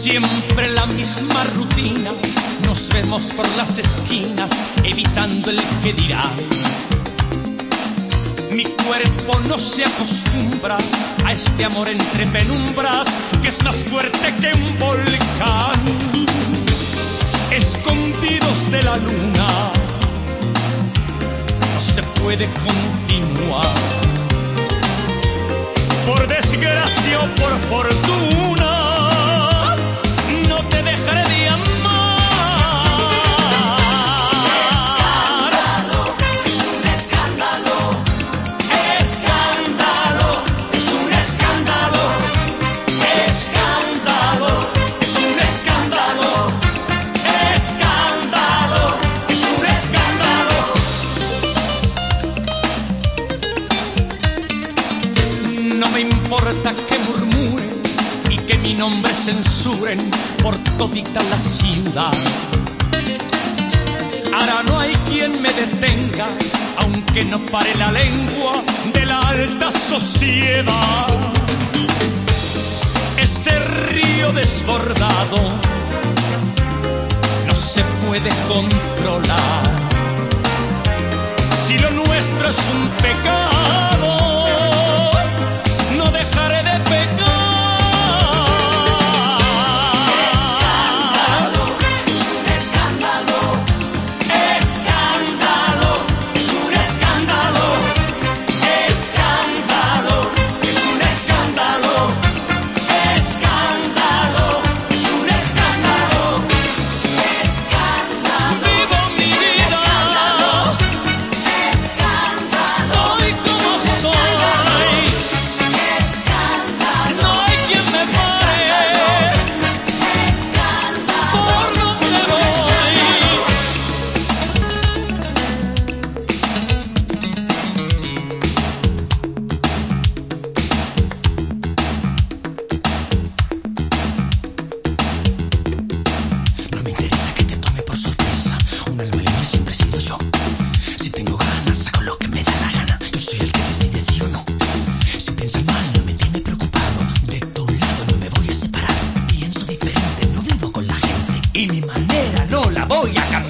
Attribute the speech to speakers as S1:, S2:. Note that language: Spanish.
S1: Siempre la misma rutina, nos vemos por las esquinas, evitando el que dirá. Mi cuerpo no se acostumbra a este amor entre penumbras que es más fuerte que un volcán. Escondidos de la luna, no se puede continuar. Por desgracia o por fortuna, mi nombre censuren por todita la ciudad. Ahora no hay quien me detenga, aunque no pare la lengua de la alta sociedad. Este río desbordado no se puede controlar. Si lo nuestro es un pecado, voy a.